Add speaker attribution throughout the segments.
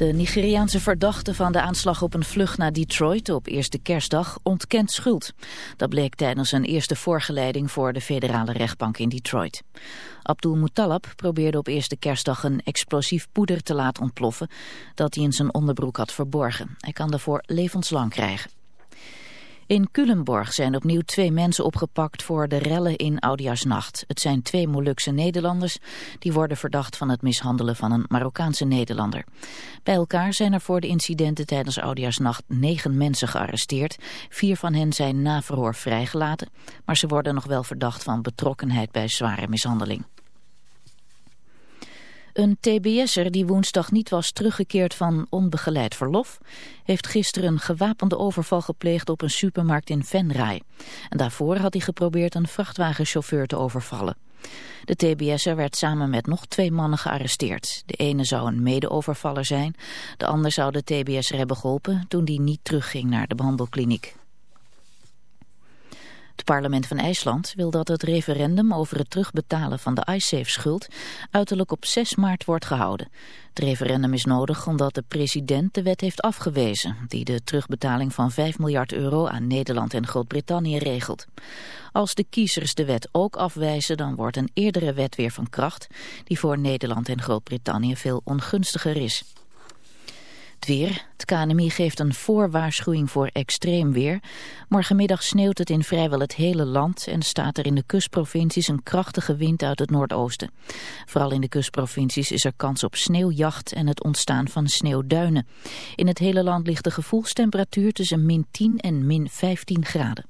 Speaker 1: De Nigeriaanse verdachte van de aanslag op een vlucht naar Detroit op eerste kerstdag ontkent schuld. Dat bleek tijdens een eerste voorgeleiding voor de federale rechtbank in Detroit. Abdul Muttalab probeerde op eerste kerstdag een explosief poeder te laten ontploffen dat hij in zijn onderbroek had verborgen. Hij kan daarvoor levenslang krijgen. In Culemborg zijn opnieuw twee mensen opgepakt voor de rellen in Oudjaarsnacht. Het zijn twee Molukse Nederlanders die worden verdacht van het mishandelen van een Marokkaanse Nederlander. Bij elkaar zijn er voor de incidenten tijdens Oudjaarsnacht negen mensen gearresteerd. Vier van hen zijn na verhoor vrijgelaten, maar ze worden nog wel verdacht van betrokkenheid bij zware mishandeling. Een tbs'er die woensdag niet was teruggekeerd van onbegeleid verlof... heeft gisteren een gewapende overval gepleegd op een supermarkt in Venray. En daarvoor had hij geprobeerd een vrachtwagenchauffeur te overvallen. De tbs'er werd samen met nog twee mannen gearresteerd. De ene zou een medeovervaller zijn, de ander zou de tbs'er hebben geholpen... toen die niet terugging naar de behandelkliniek. Het parlement van IJsland wil dat het referendum over het terugbetalen van de iSafe-schuld uiterlijk op 6 maart wordt gehouden. Het referendum is nodig omdat de president de wet heeft afgewezen die de terugbetaling van 5 miljard euro aan Nederland en Groot-Brittannië regelt. Als de kiezers de wet ook afwijzen dan wordt een eerdere wet weer van kracht die voor Nederland en Groot-Brittannië veel ongunstiger is. Het weer. Het KNMI geeft een voorwaarschuwing voor extreem weer. Morgenmiddag sneeuwt het in vrijwel het hele land en staat er in de kustprovincies een krachtige wind uit het noordoosten. Vooral in de kustprovincies is er kans op sneeuwjacht en het ontstaan van sneeuwduinen. In het hele land ligt de gevoelstemperatuur tussen min 10 en min 15 graden.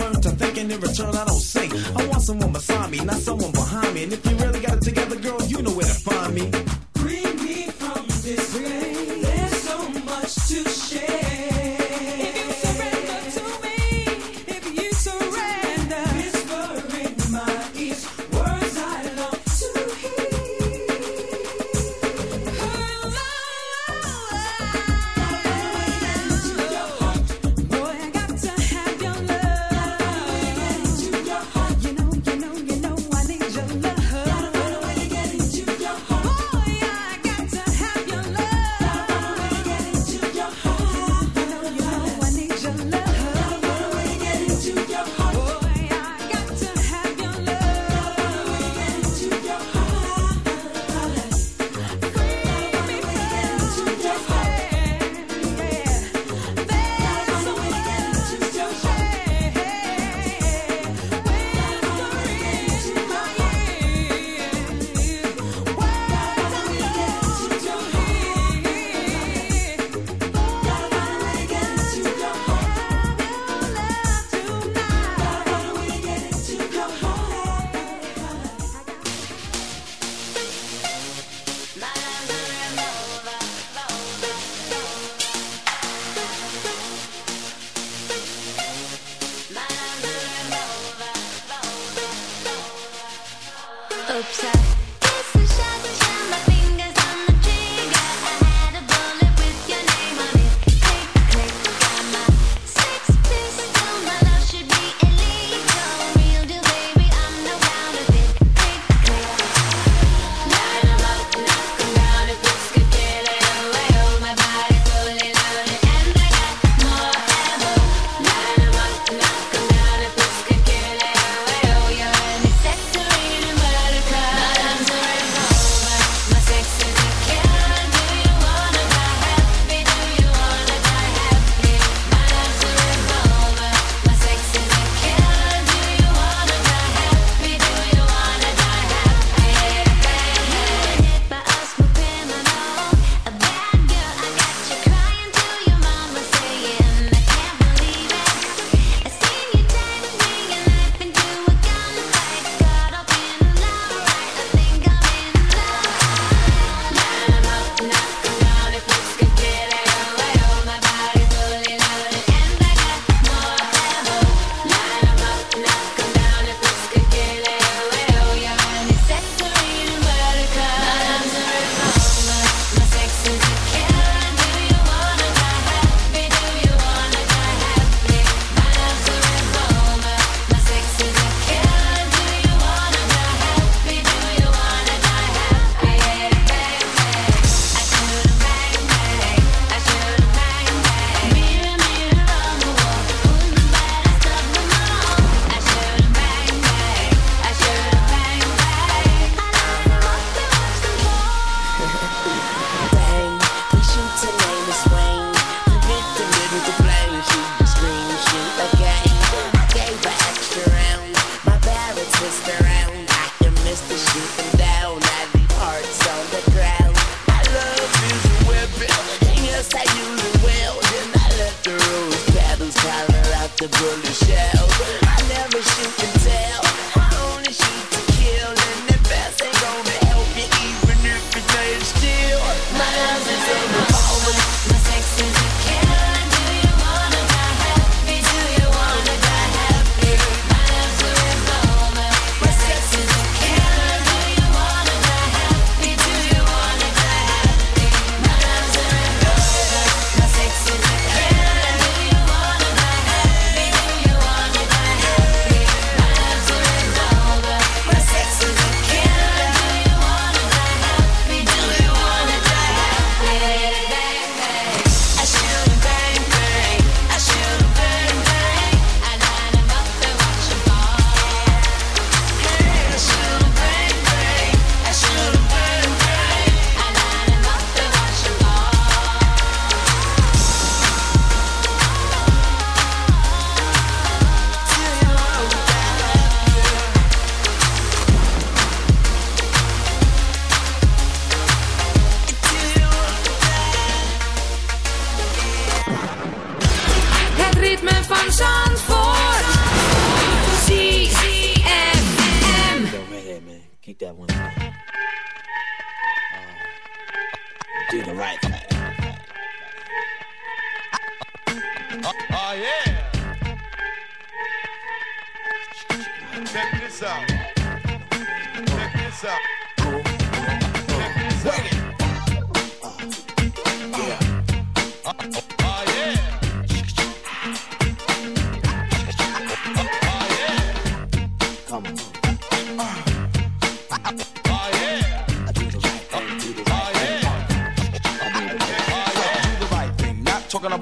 Speaker 2: learned to think, and in return, I don't sing. I want someone beside me, not someone behind me. And if you really got it together, girl, you know where to find me.
Speaker 3: Bring me from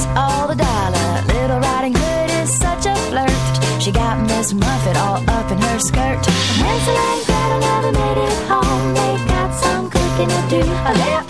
Speaker 4: costs
Speaker 5: all the
Speaker 3: dollar. Little Riding Hood is such a flirt. She got Miss Muffet all up in her skirt. Hansel and Gretel never made it home. They got
Speaker 6: some cooking to do.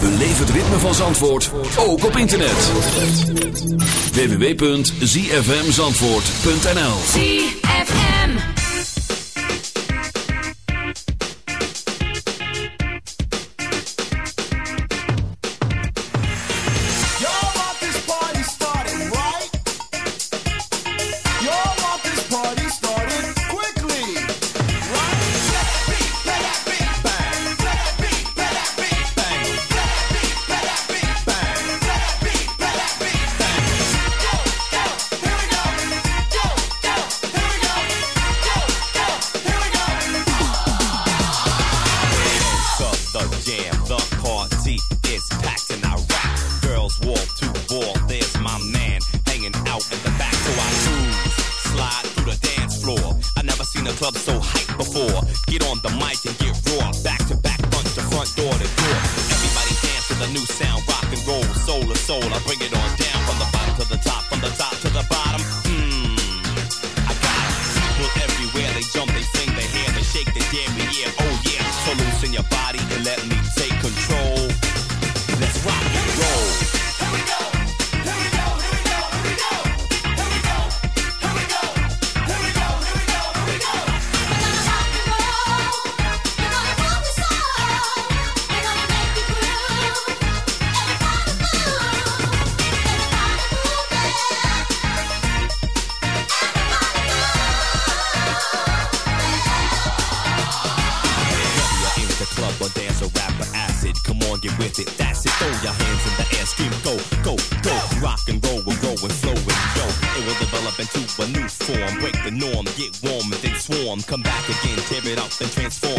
Speaker 7: Beleef het ritme van Zandvoort, ook op internet. www.zfmzandvoort.nl
Speaker 8: with it. That's it. Throw your hands in the air, scream go, go, go. Rock and roll we're going, flow and go. It will develop into a new form. Break the norm, get warm and then swarm. Come back again, tear it up and transform.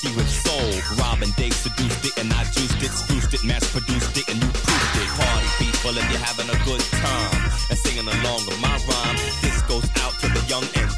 Speaker 8: You have sold. Robin Day seduced it and I juiced it, spruced it, mass produced it, and you proofed it. Party people, and you're having a good time and singing along with my rhyme. This goes out to the young and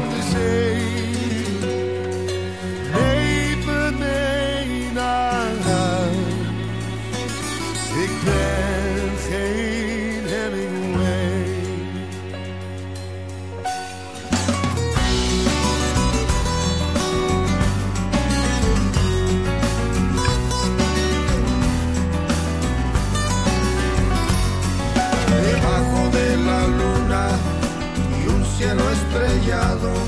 Speaker 9: de zee.
Speaker 10: Estrellado.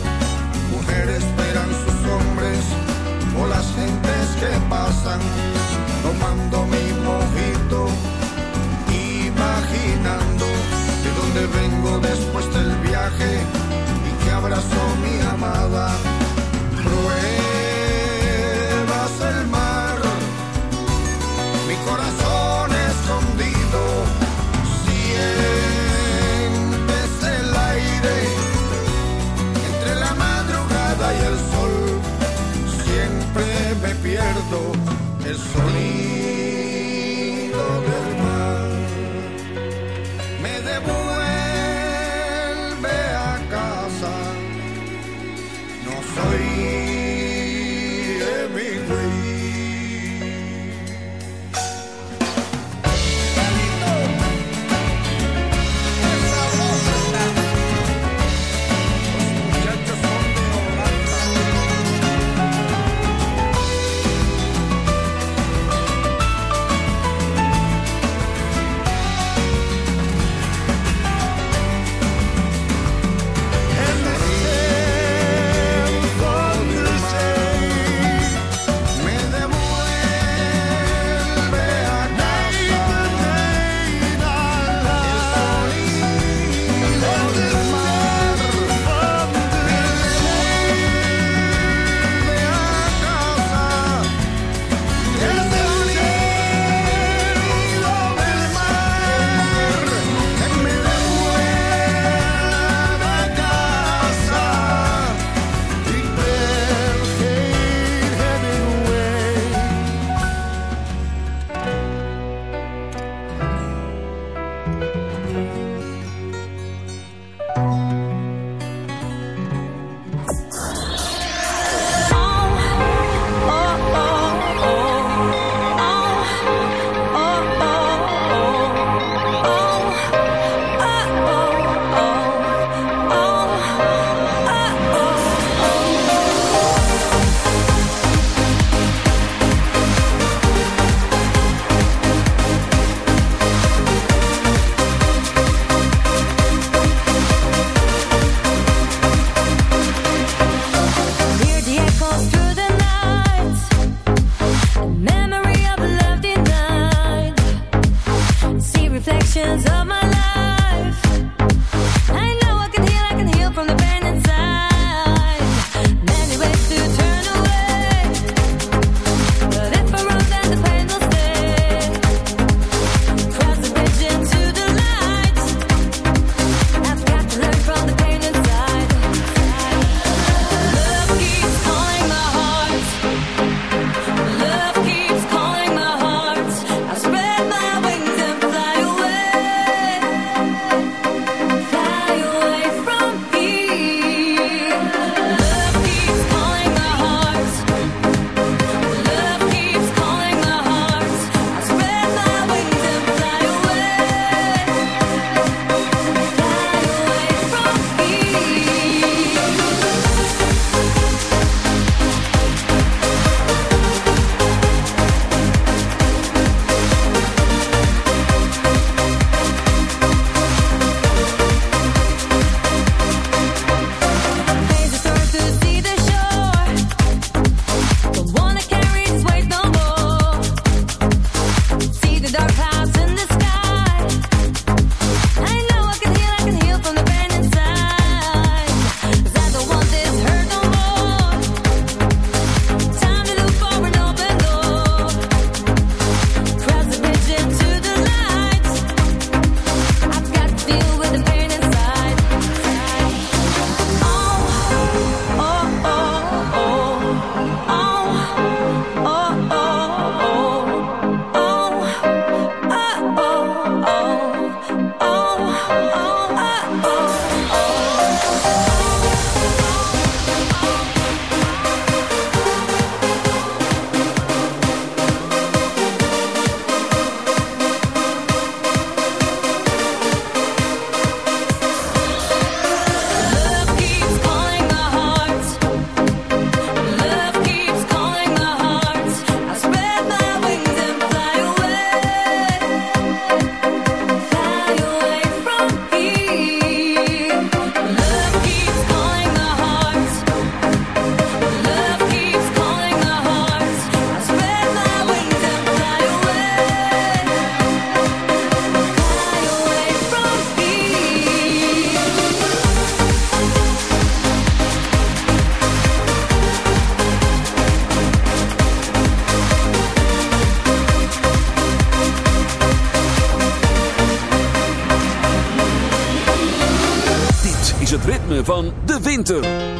Speaker 8: winter.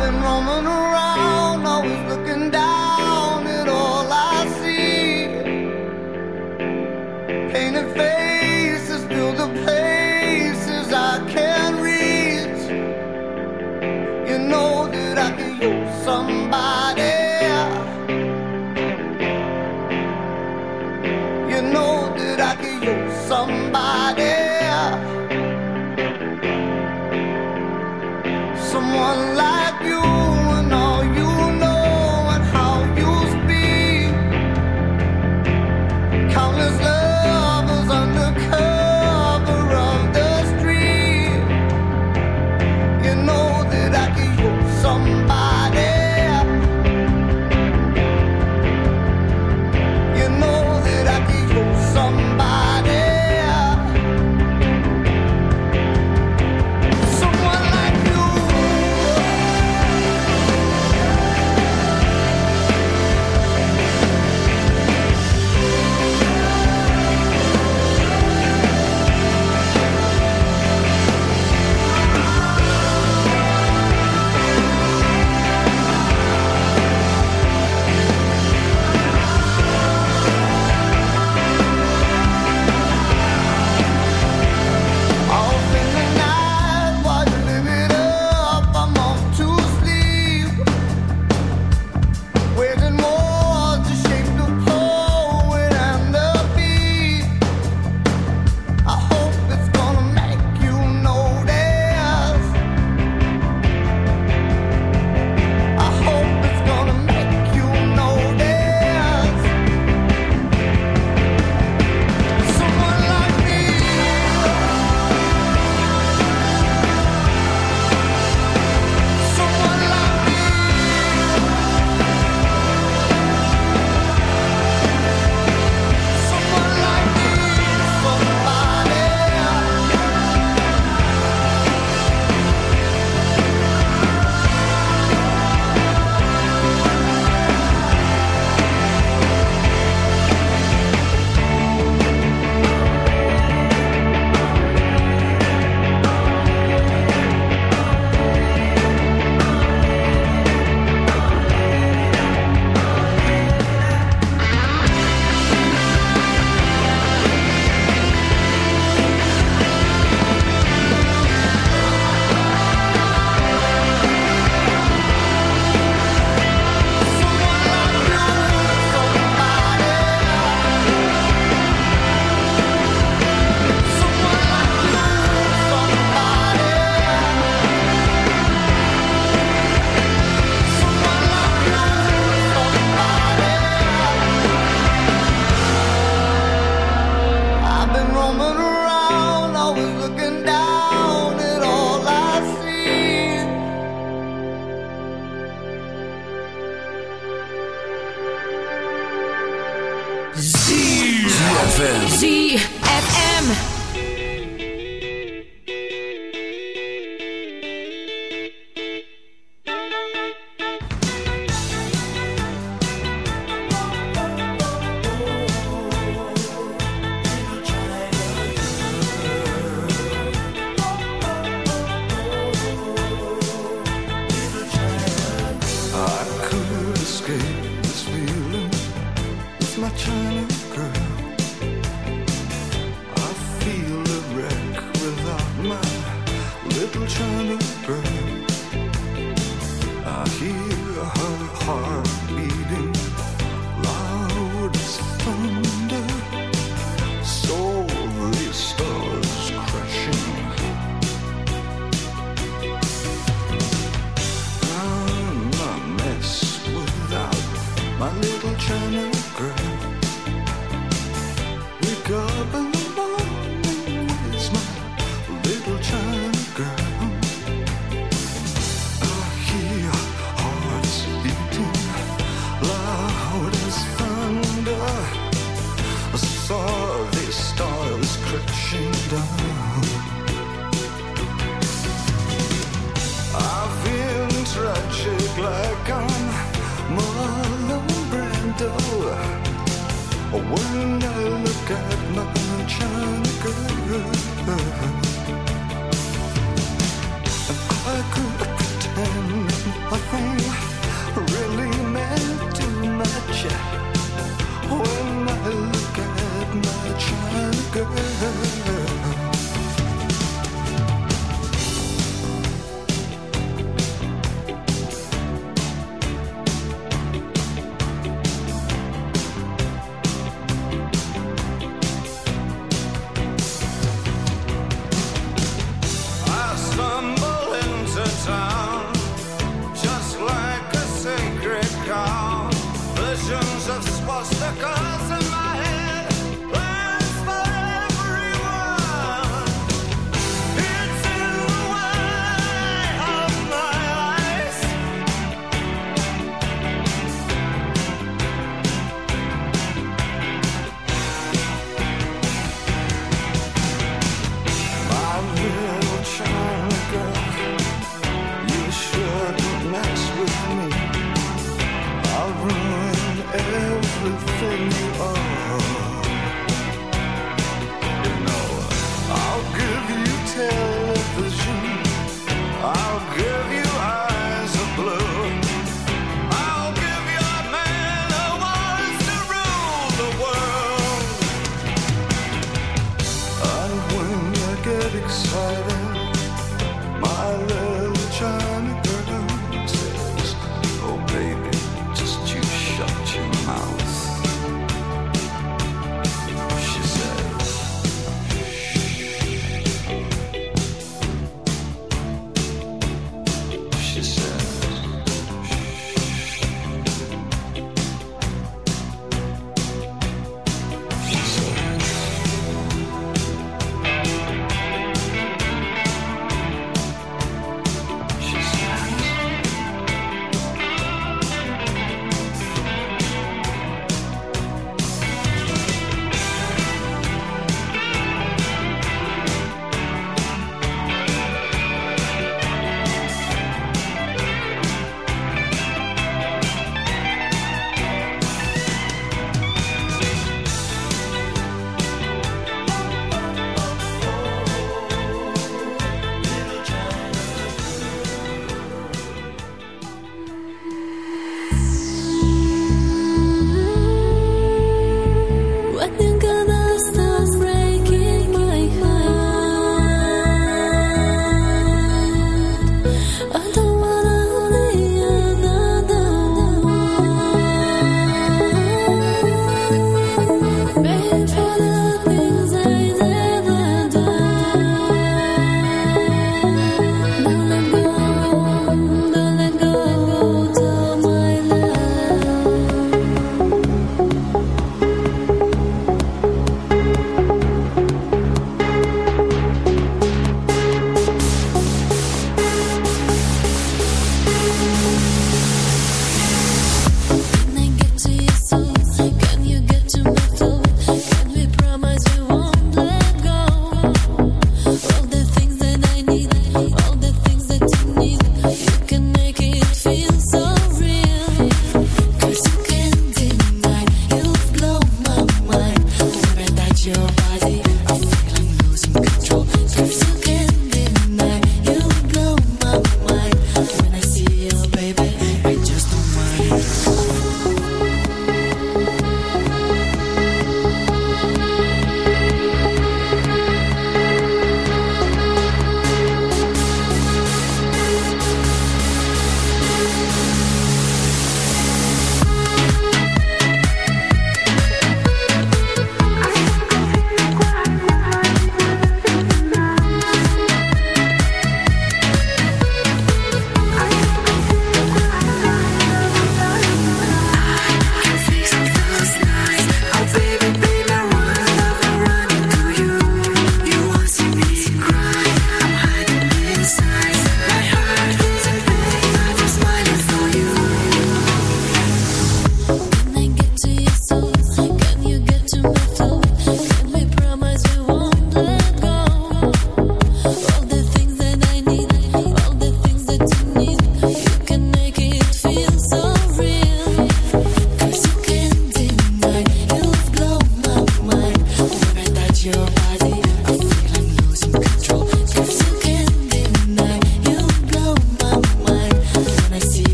Speaker 11: I've been
Speaker 12: roaming around, always looking down at all I see. Painted faces fill the places I can't reach. You know that I can use somebody.